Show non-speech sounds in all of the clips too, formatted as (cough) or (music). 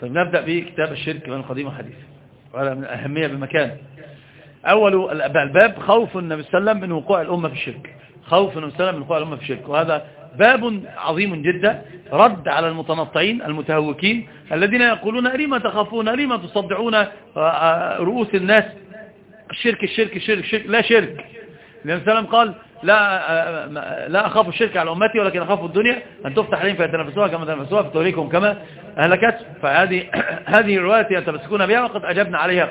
طيب نبدأ بكتاب الشرك من القديم والحديث وهذا من الأهمية بمكان أول الباب خوف النبي صلى الله عليه وسلم من وقوع الأمة في الشرك. خوف النبي صلى الله عليه وسلم من وقوع الأمة في الشرك. وهذا باب عظيم جدا رد على المتنطعين المتهوكين الذين يقولون لما تخافون لما تصدعون رؤوس الناس. الشرك الشرك الشرك, الشرك لا شرك. النبي صلى الله عليه وسلم قال لا لا أخاف الشرك على أمتي ولكن أخاف الدنيا أن تفتح عليهم فيتنافسوها كما تنافسوها فتوليكم كما أهلكت فهذه (clears throat) هذه الرواية يتمسكون بها وقد أجبنا عليها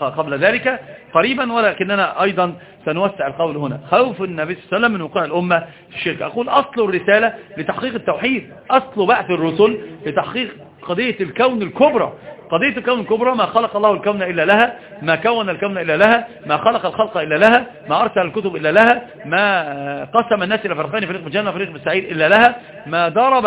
قبل ذلك قريبا ولكننا أيضا سنوسع القول هنا. خوف النبي صلى الله عليه وسلم من وقوع الأمة في الشرك. أقول أصل الرسالة لتحقيق التوحيد أصل بعث الرسل لتحقيق قضية الكون الكبرى. قضية الكون الكبرى ما خلق الله الكون إلا لها ما كون الكون إلا لها ما خلق الخلق إلا لها ما أرسل الكتب إلا لها ما قسم الناس إلى فرقين فريق بالجنة وفريق بالسعيد إلا لها ما ضرب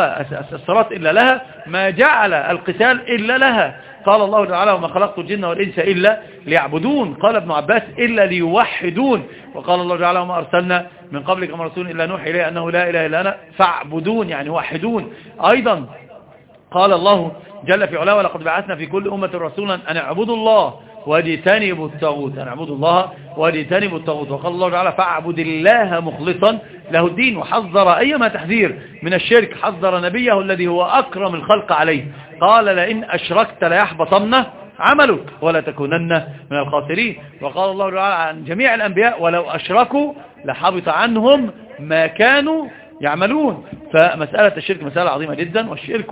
الصراط إلا لها ما جعل القتال إلا لها. قال الله تعالى وما خلقت الجن والإنس إلا ليعبدون. قال ابن عباس إلا ليوحدون. وقال الله تعالى وما أرسلنا من قبلك من رسول إلا نوحي إليه أنه لا إله إلا أنا فاعبدون. يعني وحدون. أيضا قال الله جل في علاه ولقد بعثنا في كل أمة رسولا أن اعبدوا الله واجتنبوا الطاغوت. أن اعبدوا الله واجتنبوا الطاغوت. وقال الله تعالى فاعبد الله مخلصا له الدين. وحذر أيما تحذير من الشرك. حذر نبيه الذي هو أكرم الخلق عليه. قال لئن أشركت ليحبطن عملك ولا تكونن من الخاسرين. وقال الله تعالى عن جميع الأنبياء ولو أشركوا لحبط عنهم ما كانوا يعملون. فمسألة الشرك مسألة عظيمة جدا والشرك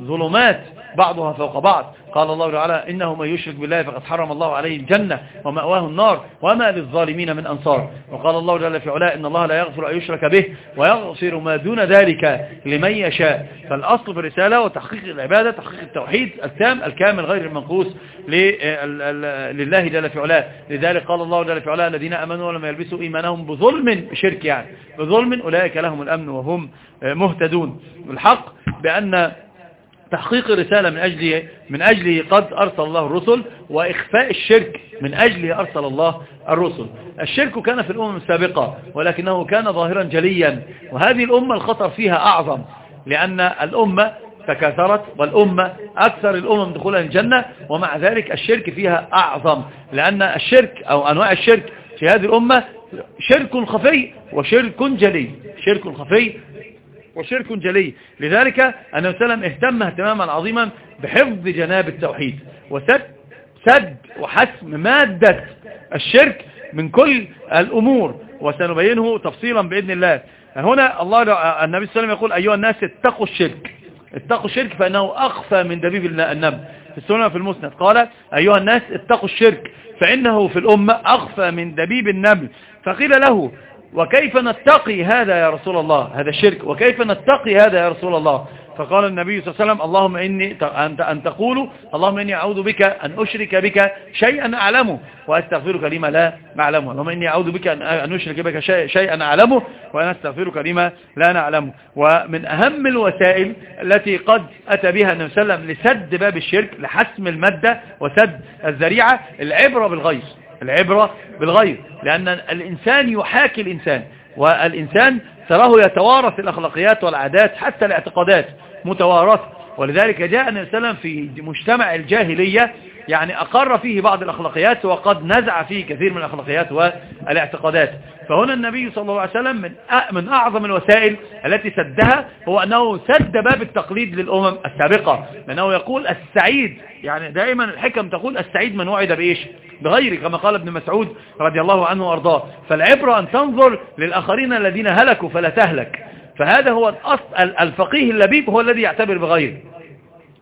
ظلمات. بعضها فوق بعض. قال الله تعالى إنه من يشرك بالله فقد حرم الله عليه الجنة ومأواه النار وما للظالمين من أنصار. وقال الله جل في علاء إن الله لا يغفر أن يشرك به ويغفر ما دون ذلك لمن يشاء. فالأصل في الرسالة وتحقيق العبادة تحقيق التوحيد التام الكامل غير المنقوص لله جل في علاء لذلك قال الله جل في علاء الذين أمنوا ولم يلبسوا إيمانهم بظلم شرك يعني. بظلم أولئك لهم الأمن وهم مهتدون. الحق بأن تحقيق الرسالة من أجله, من أجله قد أرسل الله الرسل وإخفاء الشرك من أجله أرسل الله الرسل. الشرك كان في الأمم السابقة ولكنه كان ظاهرا جليا وهذه الأمة الخطر فيها أعظم لأن الأمة تكاثرت والأمة أكثر الأمم دخولا الجنة ومع ذلك الشرك فيها أعظم لأن الشرك أو أنواع الشرك في هذه الأمة شرك خفي وشرك جلي. شرك خفي وشرك جلي. لذلك أن وسلم اهتم اهتماما عظيما بحفظ جناب التوحيد. وسد سد وحسم مادة الشرك من كل الأمور. وسنبينه تفصيلا بإذن الله. هنا الله النبي صلى الله عليه وسلم يقول أيها الناس اتقوا الشرك. اتقوا الشرك فإنه أخفى من دبيب النمل في السنة في المسند. قال أيها الناس اتقوا الشرك فإنه في الأمة أخفى من دبيب النمل فقيل له وكيف نتقي هذا يا رسول الله؟ هذا الشرك. وكيف نتقي هذا يا رسول الله؟ فقال النبي صلى الله عليه وسلم اللهم إني أن تقول اللهم إني أعوذ بك أن أشرك بك شيئا أعلمه وأستغفرك لما لا نعلمه. اللهم إني أعوذ بك أن أشرك بك شيئا أعلمه وأنا أستغفرك لما لا نعلمه. ومن أهم الوسائل التي قد أتى بها النبي صلى الله عليه وسلم لسد باب الشرك لحسم المادة وسد الذريعة العبرة بالغيظ. العبرة بالغير لأن الإنسان يحاكي الإنسان والإنسان تراه يتوارث الأخلاقيات والعادات حتى الاعتقادات متوارثة. ولذلك جاء النبي صلى الله عليه وسلم في مجتمع الجاهلية يعني أقر فيه بعض الأخلاقيات وقد نزع فيه كثير من الأخلاقيات والاعتقادات. فهنا النبي صلى الله عليه وسلم من من أعظم الوسائل التي سدها هو أنه سد باب التقليد للأمم السابقة لأنه يقول السعيد يعني دائما الحكم تقول السعيد من وعد بإيش؟ بغيره كما قال ابن مسعود رضي الله عنه وأرضاه. فالعبرة أن تنظر للآخرين الذين هلكوا فلا تهلك. فهذا هو الأصل الفقيه اللبيب هو الذي يعتبر بغيره.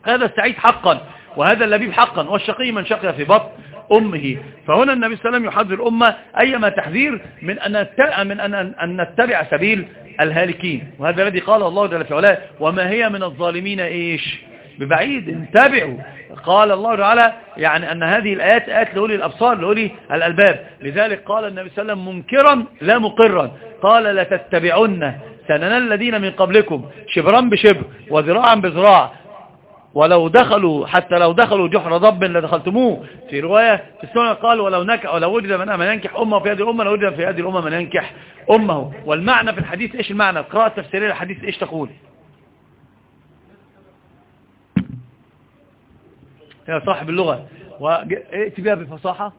هذا السعيد حقا. وهذا اللبيب حقا والشقي من شقي في بطن أمه. فهنا النبي صلى الله عليه وسلم يحذر الأمة أيما تحذير من أن من أن نتبع سبيل الهالكين. وهذا الذي قال الله جل في علاه وما هي من الظالمين إيش؟ ببعيد انتبعوا. قال الله تعالى يعني أن هذه الآيات آيات لأولي الأبصار لأولي الألباب. لذلك قال النبي صلى الله عليه وسلم منكرا لا مقرا. قال لتتبعن سنن الذين من قبلكم شبرا بشبر وذراعا بذراع. ولو دخلوا حتى لو دخلوا جحر ضب لدخلتموه. في رواية في السنة قال ولو نك ولو وجد من ينكح أمه في هذه الأمة لو وجد في هذه الأمة من ينكح أمه. والمعنى في الحديث إيش المعنى؟ قراءة تفسيرية الحديث إيش تقول؟ يا صاحب اللغة. وائت بها بفصاحة.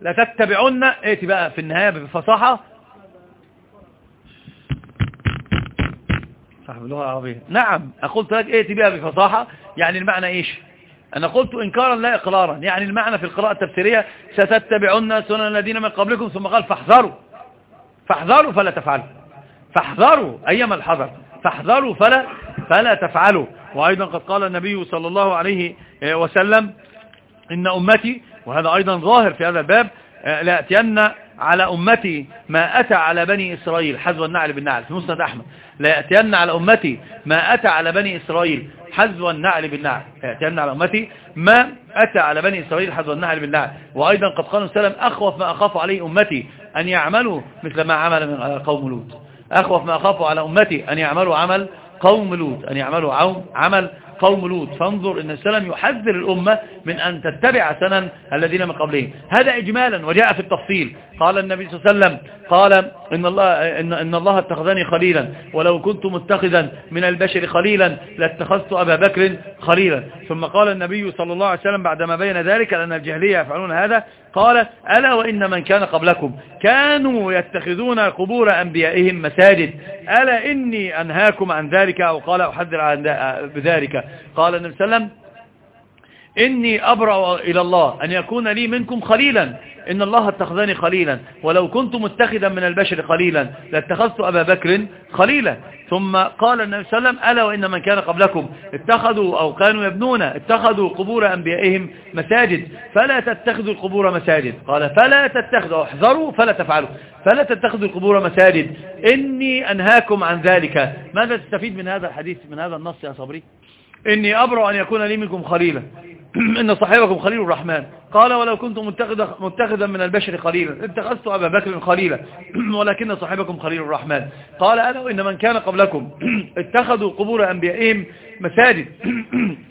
لا تتبعون ائت بقى في النهاية بفصاحة. صاحب اللغة العربية. نعم قلت لك ائت بها بفصاحة. يعني المعنى إيش؟ أنا قلت إنكارا لا إقرارا. يعني المعنى في القراءة التفسيرية ستتبعون سنن الذين من قبلكم. ثم قال فاحذروا. فاحذروا فلا تفعلوا. فاحذروا أيما الحذر. فاحذروا فلا فلا تفعلوا. وأيضا قد قال النبي صلى الله عليه وسلم إن أمتي وهذا أيضا ظاهر في هذا الباب لأتين على أمتي ما أتى على بني إسرائيل. حذو النعل بالنعل في مسند أحمد. ليأتين على أمتي ما أتى على بني إسرائيل. حذو النعل بالنعل. يأتين على أمتي ما أتى على بني إسرائيل. حذو النعل بالنعل. وأيضا قد قال السلام أخوف ما أخاف عليه أمتي أن يعملوا مثل ما عمل من قوم لوط. أخوف ما أخاف على أمتي أن يعملوا عمل قوم لوط. أن يعملوا عمل قوم لوط. فانظر إن السلام يحذر الأمة من أن تتبع سنن الذين من قبلهم. هذا إجمالا وجاء في التفصيل. قال النبي صلى الله عليه وسلم قال إن الله, إن, إن الله اتخذني خليلا ولو كنت متخذا من البشر خليلا لاتخذت أبا بكر خليلا. ثم قال النبي صلى الله عليه وسلم بعدما بين ذلك لأن الجهلية يفعلون هذا قال ألا وإن من كان قبلكم. كانوا يتخذون قبور أنبيائهم مساجد. ألا إني أنهاكم عن ذلك أو قال أحذر عن بذلك. قال النبي صلى الله عليه وسلم إني أبرأ إلى الله أن يكون لي منكم خليلا. إن الله اتخذني خليلا. ولو كنت متخذا من البشر خليلا لاتخذت أبا بكر خليلا. ثم قال النبي صلى الله عليه وسلم ألا وإن من كان قبلكم؟ اتخذوا أو كانوا يبنون اتخذوا قبور أنبيائهم مساجد. فلا تتخذوا القبور مساجد. قال فلا تتخذوا احذروا فلا تفعلوا. فلا تتخذوا القبور مساجد. إني أنهاكم عن ذلك. ماذا تستفيد من هذا الحديث من هذا النص يا صبري؟ إني أبرأ أن يكون لي منكم خليلا. (clears throat) إن صاحبكم خليل الرحمن. قال ولو كنت متخذا من البشر خليلا. اتخذت أبا بكر خليلا. (clears throat) ولكن صاحبكم خليل الرحمن. قال أنا وإن من كان قبلكم. (clears throat) اتخذوا قبور أنبيائهم مساجد.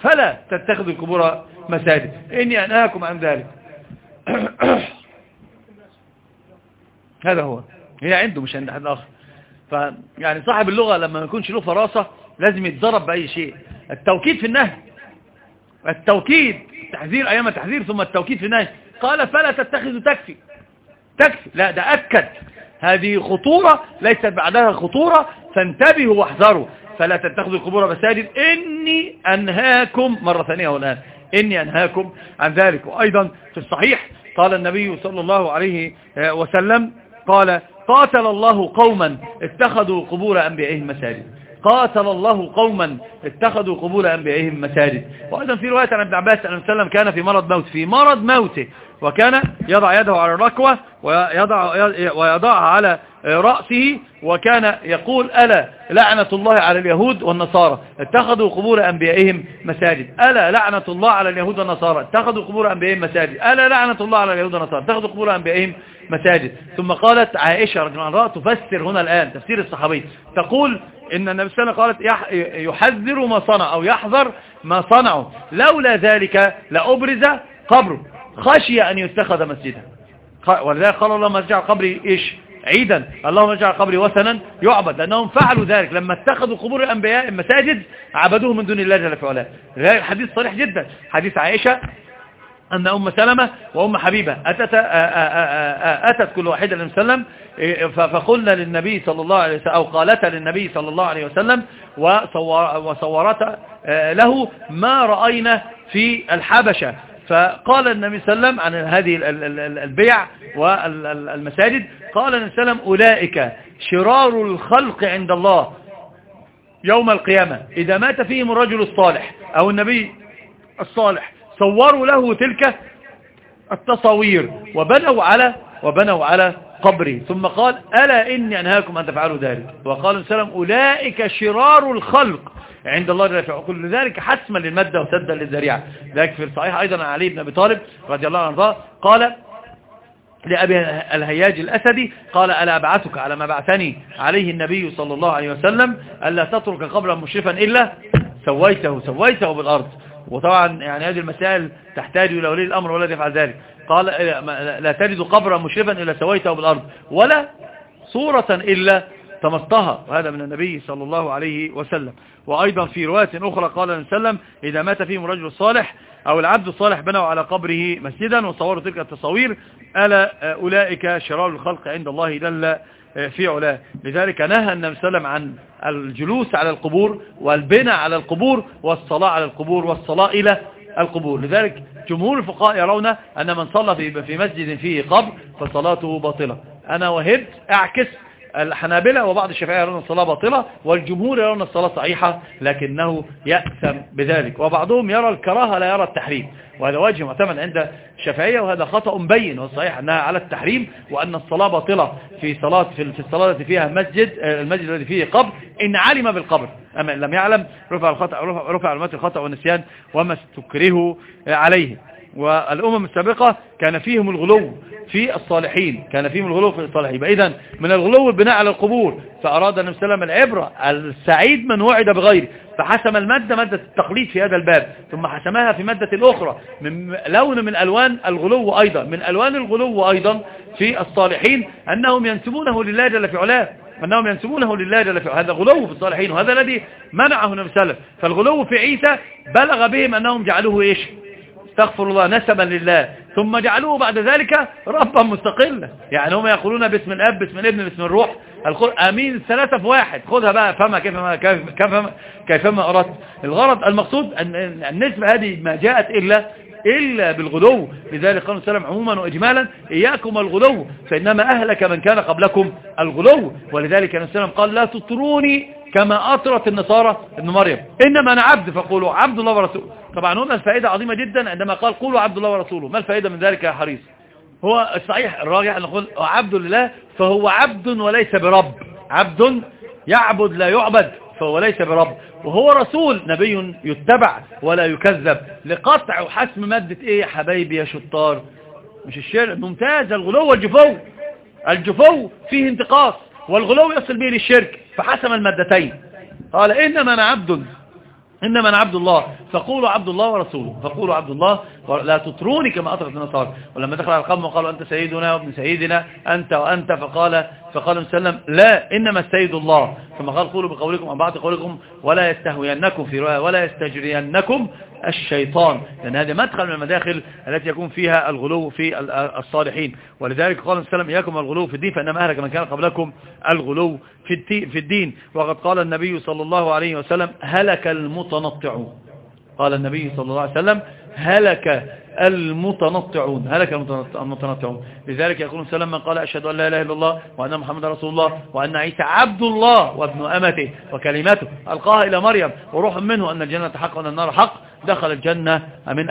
فلا تتخذوا القبور مساجد. إني أنهاكم عن ذلك. هذا هو. هي عنده مش عند حد آخر. فيعني صاحب اللغة لما ما يكونش له فراسة لازم يتضرب بأي شيء. التوكيد في النهي. التوكيد تحذير أيام تحذير ثم التوكيد في النهي. قال فلا تتخذوا تكفي. تكفي. لا ده أكد. هذه خطورة ليست بعدها خطورة. فانتبهوا واحذروا. فلا تتخذوا القبور مساجد. إني أنهاكم مرة ثانية والآن إني أنهاكم عن ذلك. وأيضا في الصحيح قال النبي صلى الله عليه وسلم قال قاتل الله قوما اتخذوا قبور أنبيائهم مساجد. قاتل الله قوما اتخذوا قبور أنبيائهم مساجد. وأيضا في رواية عن ابن عباس أن وسلم كان في مرض موت في مرض موته وكان يضع يده على الركوة ويضع ويضعها على رأسه وكان يقول ألا لعنة الله على اليهود والنصارى؟ اتخذوا قبور أنبيائهم مساجد. ألا لعنة الله على اليهود والنصارى؟ اتخذوا قبور أنبيائهم مساجد. ألا لعنة الله على اليهود والنصارى؟ اتخذوا قبور أنبيائهم مساجد. ثم قالت عائشة رضي الله تفسر هنا الآن تفسير الصحابي. تقول إن النبي صلى الله عليه وسلم قالت يحذر ما صنع أو يحذر ما صنعوا لولا ذلك لأبرز قبره. خشي أن يتخذ مسجدا. ولذلك قال الله ما جعل قبري إيش؟ عيدا. اللهم اجعل قبري وثنا يعبد. لأنهم فعلوا ذلك. لما اتخذوا قبور الأنبياء المساجد عبدوه من دون الله جل في علاه ذلك حديث صريح جدا. حديث عائشة أن أم سلمة وأم حبيبة. أتت, أتت كل واحدة لهم سلم فقلنا للنبي صلى الله عليه وسلم أو قالتا للنبي صلى الله عليه وسلم وصورتا له ما رأينا في الحبشة. فقال النبي صلى الله عليه وسلم عن هذه البيع والمساجد قال النبي صلى الله عليه وسلم أولئك شرار الخلق عند الله يوم القيامة. إذا مات فيهم الرجل الصالح أو النبي الصالح صوروا له تلك التصاوير وبنوا على وبنوا على قبره. ثم قال ألا إني أنهاكم أن تفعلوا ذلك؟ وقال السلام أولئك شرار الخلق. عند الله وعلا كل ذلك حسما للمادة وسدا للذريعة. ذلك في الصحيح أيضا عن علي بن أبي طالب رضي الله عنه. قال لأبي الهياج الأسدي قال ألا أبعثك على ما بعثني عليه النبي صلى الله عليه وسلم؟ ألا تترك قبرا مشرفا إلا سويته سويته بالأرض. وطبعا يعني هذه المسائل تحتاج إلى ولي الأمر ولا يفعل ذلك. قال لا تجد قبرا مشرفا إلا سويته بالأرض ولا صورة إلا تمطها. وهذا من النبي صلى الله عليه وسلم. وأيضا في رواية أخرى قال عليه وسلم إذا مات فيهم الرجل الصالح أو العبد الصالح بنوا على قبره مسجدا وصوروا تلك التصاوير ألا أولئك شرار الخلق عند الله دل في علاه. لذلك نهى النبي صلى الله عليه وسلم عن الجلوس على القبور والبناء على القبور والصلاة على القبور والصلاة إلى القبور. لذلك جمهور الفقهاء يرون أن من صلى في مسجد فيه قبر فصلاته باطلة. أنا وهبت أعكس الحنابلة وبعض الشافعية يرون الصلاة باطلة والجمهور يرون الصلاة صحيحة لكنه يأثم بذلك وبعضهم يرى الكراهة لا يرى التحريم وهذا وجه معتمد عند الشافعية وهذا خطأ بين والصحيح أنها على التحريم وأن الصلاة باطلة في صلاة في الصلاة التي فيها مسجد المسجد الذي فيه قبر إن علم بالقبر. أما إن لم يعلم رفع الخطأ رفع, رفع علامات الخطأ والنسيان وما استكره عليه. والأمم السابقة كان فيهم الغلو في الصالحين. كان فيهم الغلو في الصالحين. إذا من الغلو البناء على القبور. فأراد النبي صلى الله عليه وسلم العبرة. السعيد من وعد بغيره فحسم المادة مادة التقليد في هذا الباب. ثم حسمها في مادة أخرى من لون من ألوان الغلو أيضا. من ألوان الغلو أيضا في الصالحين. أنهم ينسبونه لله جل في علاه. أنهم ينسبونه لله جل في هذا غلو في الصالحين. وهذا الذي منعه النبي صلى الله عليه وسلم. فالغلو في عيسى بلغ بهم أنهم جعلوه إيش؟ استغفر الله نسبا لله ثم جعلوه بعد ذلك ربا مستقلا. يعني هم يقولون باسم الأب باسم الابن باسم الروح. آمين الثلاثة في واحد. خذها بقى فما كيف ما كيف كيف ما أردت. الغرض المقصود ان النسبة هذه ما جاءت الا إلا بالغلو لذلك قال السلام عموما وإجمالا إياكم الغلو فإنما أهلك من كان قبلكم الغلو ولذلك السلام قال لا تطروني كما أطرت النصارى ابن مريم. إنما أنا عبد فقولوا عبد الله ورسوله. طبعا هنا الفائدة عظيمة جدا عندما قال قولوا عبد الله ورسوله. ما الفائدة من ذلك يا حريص؟ هو الصحيح الراجح أن نقول عبد لله فهو عبد وليس برب. عبد يعبد لا يعبد فهو ليس برب. وهو رسول نبي يتبع ولا يكذب. لقطع وحسم مادة إيه يا حبايبي يا شطار؟ مش الشرع ممتاز الغلو والجفو. الجفو فيه انتقاص والغلو يصل به للشرك. فحسم المادتين. قال إنما أنا عبد إنما أنا عبد الله. فقولوا عبد الله ورسوله. فقولوا عبد الله لا تطروني كما أطرت النصارى. ولما دخل على القوم وقالوا أنت سيدنا وابن سيدنا أنت وأنت. فقال فقال وسلم لا إنما السيد الله. ثم قال قولوا بقولكم عن بعض قولكم ولا يستهوينكم في رواية ولا يستجرينكم الشيطان. لأن هذا مدخل من المداخل التي يكون فيها الغلو في الصالحين. ولذلك قال وسلم إياكم الغلو في الدين فإنما أهلك من كان قبلكم الغلو في الدين. وقد قال النبي صلى الله عليه وسلم هلك المتنطعون. قال النبي صلى الله عليه وسلم هلك المتنطعون. هلك المتنطعون. لذلك يقول وسلم من قال أشهد أن لا إله إلا الله وأن محمد رسول الله وأن عيسى عبد الله وابن أمته وكلماته. ألقاها إلى مريم وروح منه أن الجنة حق وأن النار حق. دخل الجنة من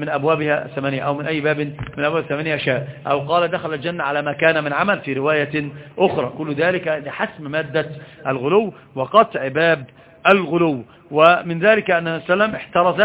من أبوابها الثمانية أو من أي باب من أبواب الثمانية شاء. أو قال دخل الجنة على ما كان من عمل في رواية أخرى. كل ذلك لحسم مادة الغلو وقطع باب الغلو. ومن ذلك أن السلام احترز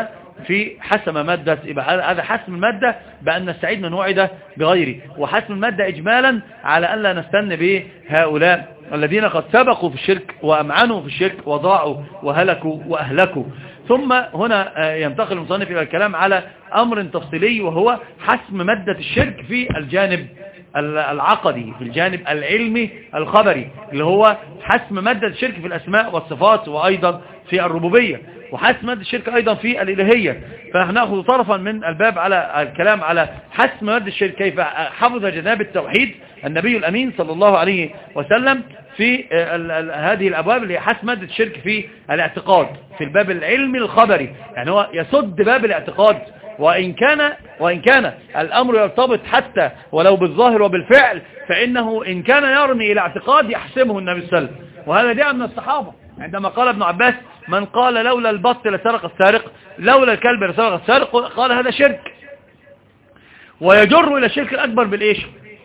في حسم مادة هذا حسم المادة بأن نستعيد من وعد بغيره. وحسم المادة إجمالا على أن لا نستن بهؤلاء الذين قد سبقوا في الشرك وأمعنوا في الشرك وضاعوا وهلكوا وأهلكوا. ثم هنا آه، ينتقل المصنف إلى الكلام على أمر تفصيلي وهو حسم مادة الشرك في الجانب العقدي في الجانب العلمي الخبري اللي هو حسم مادة الشرك في الأسماء والصفات وأيضا في الربوبية وحسم مادة الشرك أيضا في الإلهية. فنحن نأخذ طرفا من الباب على الكلام على حسم مادة الشرك كيف حفظ جناب التوحيد النبي الأمين صلى الله عليه وسلم. في هذه الأبواب اللي مادة الشرك في الاعتقاد في الباب العلمي الخبري. يعني هو يسد باب الاعتقاد. وإن كان, وإن كان الأمر يرتبط حتى ولو بالظاهر وبالفعل فإنه إن كان يرمي إلى اعتقاد يحسمه النبي صلى الله عليه وسلم. وهذا جاء من الصحابة. عندما قال ابن عباس من قال لولا البط لسرق السارق لولا الكلب لسرق السارق قال هذا شرك. ويجر إلى الشرك الأكبر بالإيش؟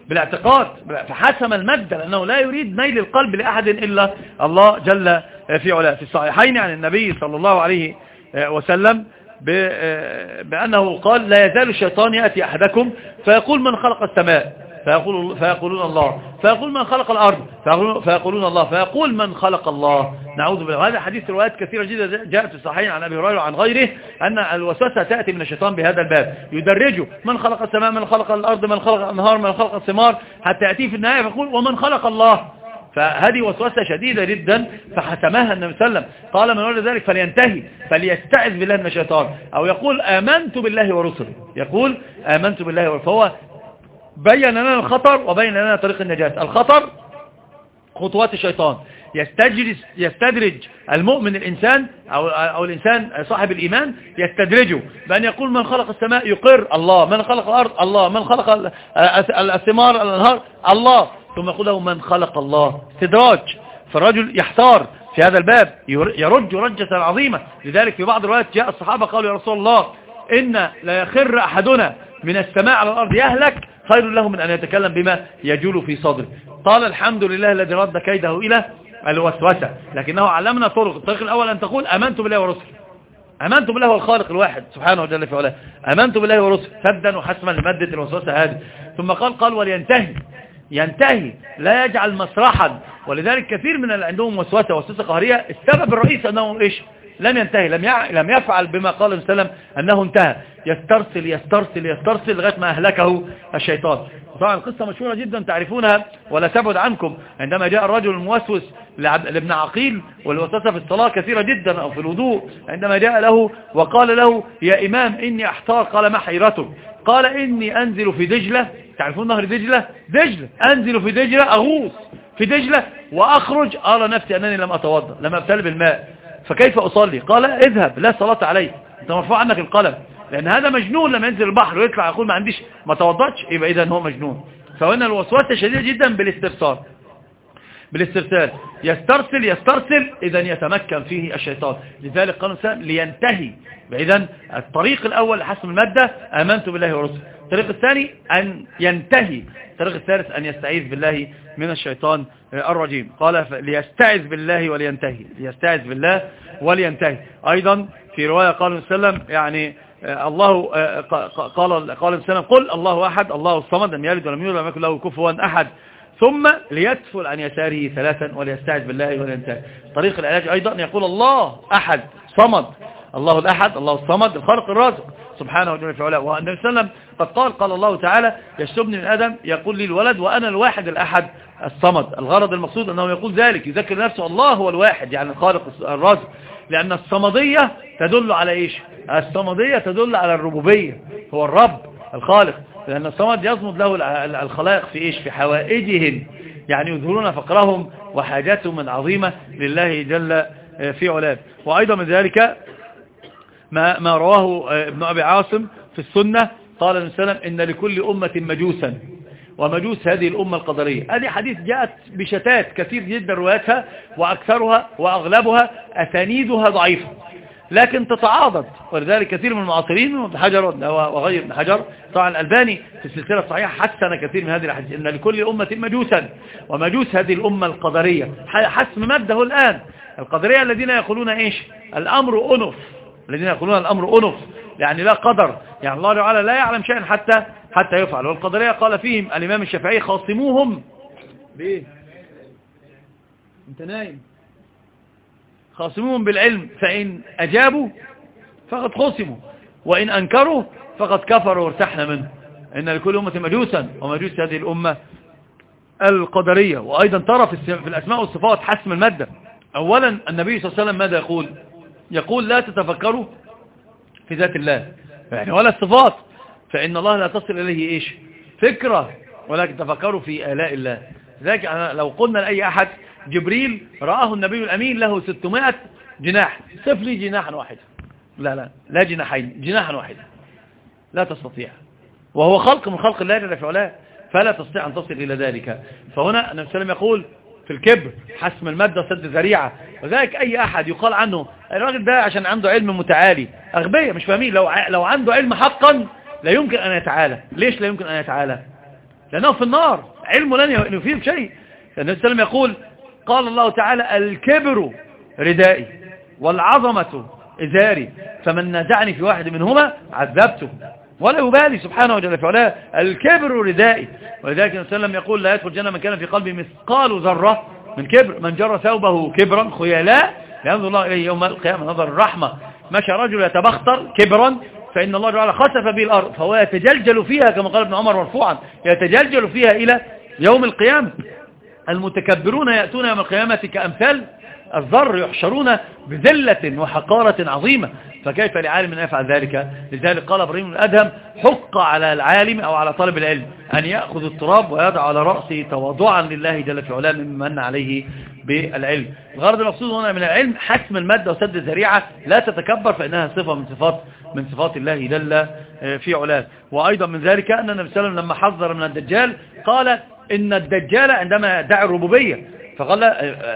بالاعتقاد فحسم المادة لأنه لا يريد نيل القلب لأحد إلا الله جل في علاه. في الصحيحين عن النبي صلى الله عليه وسلم بأنه قال لا يزال الشيطان يأتي أحدكم فيقول من خلق السماء. فيقول فيقولون الله. فيقول من خلق الأرض. فيقولون الله. فيقول من خلق الله. نعوذ بالله. هذا حديث روايات كثيرة جدا جاءت في الصحيحين عن أبي هريرة وعن غيره أن الوسوسة تأتي من الشيطان بهذا الباب. يدرجه من خلق السماء من خلق الأرض من خلق الأنهار من خلق الثمار حتى يأتيه في النهاية فيقول ومن خلق الله. فهذه وسوسة شديدة جدا فحسمها النبي صلى الله عليه وسلم. قال من ولد ذلك فلينتهي فليستعذ بالله من الشيطان. أو يقول آمنت بالله ورسله. يقول آمنت بالله ورسله. فهو بين لنا الخطر وبين لنا طريق النجاة. الخطر خطوات الشيطان. يستدرج, يستدرج المؤمن الإنسان أو, أو الإنسان صاحب الإيمان يستدرجه بأن يقول من خلق السماء يقر. الله. من خلق الأرض؟ الله. من خلق الثمار الأنهار؟ الله. ثم يقول له من خلق الله؟ استدراج. فالرجل يحتار في هذا الباب. يرج رجة عظيمة. لذلك في بعض الروايات جاء الصحابة قالوا يا رسول الله إن لا يخر أحدنا من السماء على الأرض. يهلك. خير له من أن يتكلم بما يجول في صدره. قال الحمد لله الذي رد كيده إلى الوسوسة. لكنه علمنا طرق. الطريق الأول أن تقول أمنت بالله ورسله. أمنت بالله والخالق الواحد سبحانه وجل في علاه. أمنت بالله ورسله. سدا وحسما لمادة الوسوسة هذه. ثم قال قال ولينتهي. ينتهي. لا يجعل مسرحا. ولذلك كثير من اللي عندهم وسوسة وسوسة قهرية. السبب الرئيسي أنه إيش؟ لم ينتهي. لم لم يفعل بما قال السلام أنه انتهى. يسترسل يسترسل يسترسل لغاية ما أهلكه الشيطان. طبعا القصة مشهورة جدا تعرفونها ولا تبعد عنكم. عندما جاء الرجل الموسوس لابن عقيل والوسوسة في الصلاة كثيرة جدا أو في الوضوء عندما جاء له وقال له يا إمام إني أحتار قال ما حيرته؟ قال إني أنزل في دجلة تعرفون نهر دجلة؟ دجلة. أنزل في دجلة أغوص في دجلة وأخرج. أرى نفسي أنني لم أتوضأ لم أبتل بالماء فكيف أصلي؟ قال اذهب لا صلاة عليه أنت مرفوع عنك القلم. لأن هذا مجنون لما ينزل البحر ويطلع يقول ما عنديش ما توضتش يبقى إذا هو مجنون. فهنا الوسوسة شديدة جدا بالاسترسال. بالاسترسال. يسترسل يسترسل إذا يتمكن فيه الشيطان. لذلك قال الإنسان لينتهي. إذا الطريق الأول لحسم المادة آمنت بالله ورسله. الطريق الثاني أن ينتهي. الطريق الثالث أن يستعيذ بالله من الشيطان الرجيم. قال ليستعذ بالله ولينتهي. ليستعذ بالله ولينتهي. أيضا في رواية قال صلى الله عليه وسلم يعني الله قال قال السلام قل الله أحد الله الصمد لم يلد ولم يولد ولم يكن له كفوا أحد. ثم ليدفل عن يساره ثلاثا وليستعذ بالله ولينتهي. طريق العلاج أيضا يقول الله أحد صمد. الله الأحد الله الصمد الخلق الرازق. سبحانه وتعالى في علاه. والنبي صلى الله عليه وسلم قد قال قال الله تعالى يشتبني من آدم يقول لي الولد وأنا الواحد الأحد الصمد. الغرض المقصود أنه يقول ذلك يذكر نفسه الله هو الواحد يعني الخالق الرازق. لأن الصمدية تدل على إيش؟ الصمدية تدل على الربوبية هو الرب الخالق. لأن الصمد يصمد له الخلائق في إيش؟ في حوائجهم. يعني يظهرون فقرهم وحاجاتهم العظيمة لله جل في علاه. وأيضا من ذلك ما, ما رواه ابن أبي عاصم في السنة قال النبي صلى الله عليه وسلم إن لكل أمة مجوسا. ومجوس هذه الأمة القدرية. هذه حديث جاءت بشتات كثير جدا رواياتها وأكثرها وأغلبها أسانيدها ضعيفة. لكن تتعاضد ولذلك كثير من المعاصرين ابن حجر وغير ابن حجر طبعا الألباني في السلسلة الصحيحة حسن كثير من هذه الحديث إن لكل أمة مجوسا ومجوس هذه الأمة القدرية. حسم مبدأه الآن. القدرية الذين يقولون إيش؟ الأمر أنف. الذين يقولون الأمر أنف. يعني لا قدر. يعني الله تعالى لا يعلم شيئا حتى حتى يفعل. والقدرية قال فيهم الإمام الشافعي خاصموهم. بإيه أنت نايم. خاصموهم بالعلم فإن أجابوا فقد خصموا وإن أنكروا فقد كفروا وارتحنا منه. إن لكل أمة مجوسا ومجوس هذه الأمة القدرية. وأيضا ترى في الأسماء والصفات حسم المادة. أولا النبي صلى الله عليه وسلم ماذا يقول؟ يقول لا تتفكروا في ذات الله. يعني ولا الصفات. فإن الله لا تصل إليه إيش؟ فكرة. ولكن تفكروا في آلاء الله. ذلك لو قلنا لأي أحد جبريل رآه النبي الأمين له 600 جناح. صف لي جناحا واحدا لا لا لا جناحين جناحا واحدا لا تستطيع. وهو خلق من خلق الله جل في فلا تستطيع أن تصل إلى ذلك. فهنا النبي صلى الله عليه وسلم يقول في الكبر حسم المادة سد ذريعة. وذلك أي أحد يقال عنه الراجل ده عشان عنده علم متعالي. أغبية مش فاهمين. لو لو عنده علم حقا لا يمكن أن يتعالى. ليش لا يمكن أن يتعالى؟ لأنه في النار. علمه لن يفيد شيء. النبي صلى الله عليه وسلم يقول قال الله تعالى الكبر ردائي والعظمة إزاري فمن نازعني في واحد منهما عذبته. ولا يبالي سبحانه وجل في علاه. الكبر ردائي. ولذلك النبي صلى الله عليه وسلم يقول لا يدخل الجنة من كان في قلبه مثقال ذرة من كبر من جر ثوبه كبرا خيلاء ينظر الله إليه يوم القيامة نظر الرحمة. مشى رجل يتبختر كبرا فإن الله تعالى خسف به الأرض فهو يتجلجل فيها كما قال ابن عمر مرفوعا يتجلجل فيها إلى يوم القيامة. المتكبرون يأتون يوم القيامة كأمثال الذر يحشرون بذلة وحقارة عظيمة. فكيف لعالم أن يفعل ذلك؟ لذلك قال إبراهيم الأدهم حق على العالم أو على طالب العلم أن يأخذ التراب ويضع على رأسه تواضعا لله جل في علاه ممن عليه بالعلم. الغرض المقصود هنا من العلم حسم المادة وسد الذريعة لا تتكبر فإنها صفة من صفات من صفات الله جل في علاه. وأيضا من ذلك أن النبي صلى الله عليه وسلم لما حذر من الدجال قال إن الدجال عندما يدعي الربوبية فقال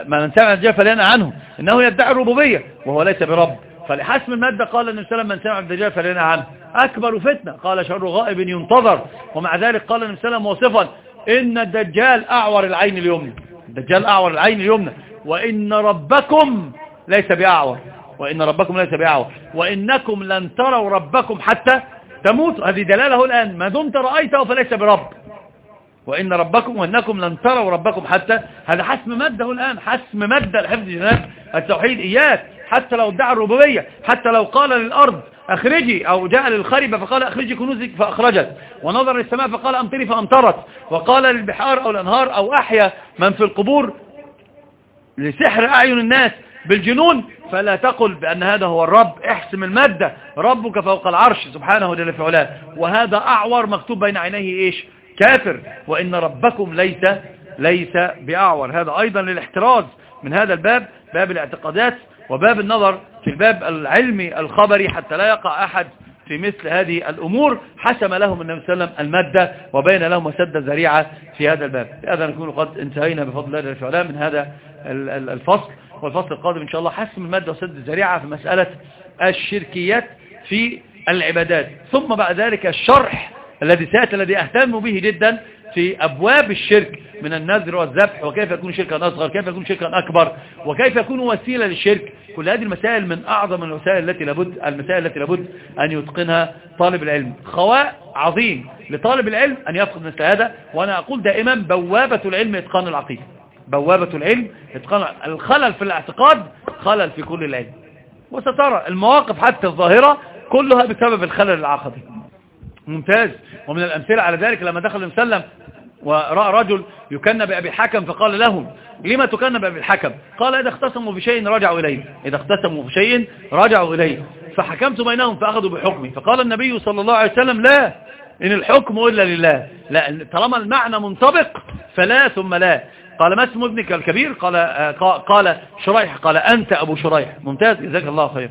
من سمع الدجال فلينأ عنه إنه يدعي الربوبية وهو ليس برب. فلحسم المادة قال النبي صلى الله عليه وسلم من سمع الدجال فلينأ عنه. أكبر فتنة قال شر غائب ينتظر. ومع ذلك قال النبي صلى الله عليه وسلم موصفا إن الدجال أعور العين اليمنى. الدجال أعور العين اليمنى. وإن ربكم ليس بأعور. وإن ربكم ليس بأعور. وإنكم لن تروا ربكم حتى تموت هذه دلالة الآن. ما دمت رأيته فليس برب. وإن ربكم وإنكم لن تروا ربكم حتى هذا حسم مادة الآن حسم مادة لحفظ جنات التوحيد إياك حتى لو ادعى الربوبية حتى لو قال للأرض أخرجي أو جاء للخربة فقال أخرجي كنوزك فأخرجت ونظر للسماء فقال أمطري فأمطرت وقال للبحار أو الأنهار أو أحيا من في القبور لسحر أعين الناس بالجنون فلا تقل بأن هذا هو الرب احسم المادة ربك فوق العرش سبحانه جل في وهذا أعور مكتوب بين عينيه إيش؟ كافر وإن ربكم ليس ليس بأعور. هذا أيضا للاحتراز من هذا الباب باب الاعتقادات وباب النظر في الباب العلمي الخبري حتى لا يقع أحد في مثل هذه الأمور. حسم لهم النبي صلى الله عليه وسلم المادة وبين لهم وسد الذريعة في هذا الباب. هذا نكون قد انتهينا بفضل الله الفعلاء من هذا الفصل. والفصل القادم إن شاء الله حسم المادة وسد الذريعة في مسألة الشركيات في العبادات. ثم بعد ذلك الشرح الذي سيأتي الذي أهتم به جدا في أبواب الشرك من النذر والذبح وكيف يكون شركا أصغر كيف يكون شركا أكبر وكيف يكون وسيلة للشرك. كل هذه المسائل من أعظم الوسائل التي لابد المسائل التي لابد أن يتقنها طالب العلم. خواء عظيم لطالب العلم أن يفقد مثل هذا وأنا أقول دائما بوابة العلم إتقان العقيدة. بوابة العلم إتقان الخلل في الاعتقاد خلل في كل العلم. وسترى المواقف حتى الظاهرة كلها بسبب الخلل العقدي ممتاز. ومن الأمثلة على ذلك لما دخل المسلم ورأى رجل يكن بأبي الحكم فقال لهم لما تكن بأبي الحكم قال إذا اختصموا بشيء رجعوا إليه. إذا اختصموا بشيء رجعوا إليه. فحكمت بينهم فأخذوا بحكمي. فقال النبي صلى الله عليه وسلم لا إن الحكم إلا لله. لا طالما المعنى منطبق فلا ثم لا. قال ما اسم ابنك الكبير؟ قال, قال شريح. قال أنت أبو شريح. ممتاز. جزاك الله خير.